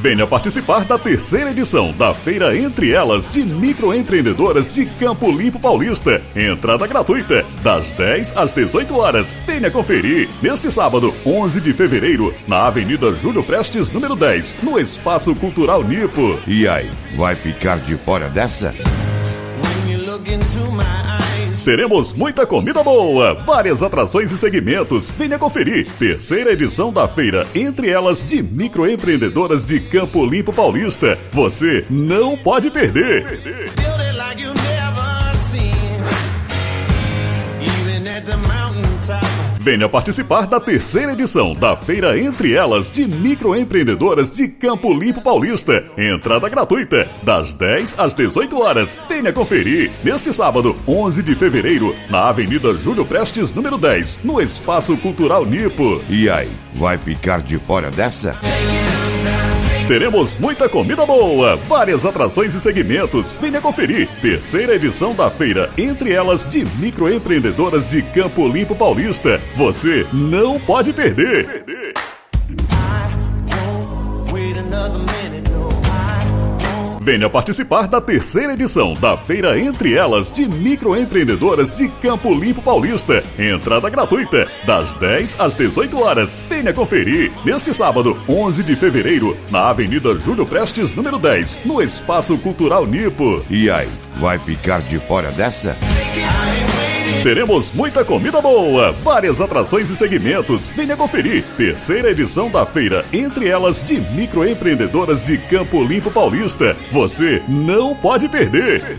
Venha participar da terceira edição da Feira Entre Elas de Microempreendedoras de Campo Limpo Paulista. Entrada gratuita, das 10 às 18 horas. Venha conferir neste sábado, 11 de fevereiro, na Avenida Júlio Prestes, número 10, no Espaço Cultural Nipo. E aí, vai ficar de fora dessa? Teremos muita comida boa, várias atrações e segmentos. Venha conferir. Terceira edição da feira, entre elas de microempreendedoras de Campo Limpo Paulista. Você não pode perder. Venha participar da terceira edição da Feira Entre Elas de Microempreendedoras de Campo Limpo Paulista. Entrada gratuita, das 10 às 18 horas. Venha conferir neste sábado, 11 de fevereiro, na Avenida Júlio Prestes, número 10, no Espaço Cultural Nipo. E aí, vai ficar de fora dessa? Teremos muita comida boa, várias atrações e segmentos. Venha conferir. Terceira edição da feira, entre elas de microempreendedoras de Campo Limpo Paulista. Você não pode perder. Venha participar da terceira edição da Feira Entre Elas de Microempreendedoras de Campo Limpo Paulista. Entrada gratuita, das 10 às 18 horas. Venha conferir neste sábado, 11 de fevereiro, na Avenida Júlio Prestes, número 10, no Espaço Cultural Nipo. E aí, vai ficar de fora dessa? Teremos muita comida boa, várias atrações e segmentos. Venha conferir. Terceira edição da feira, entre elas de microempreendedoras de Campo Limpo Paulista. Você não pode perder.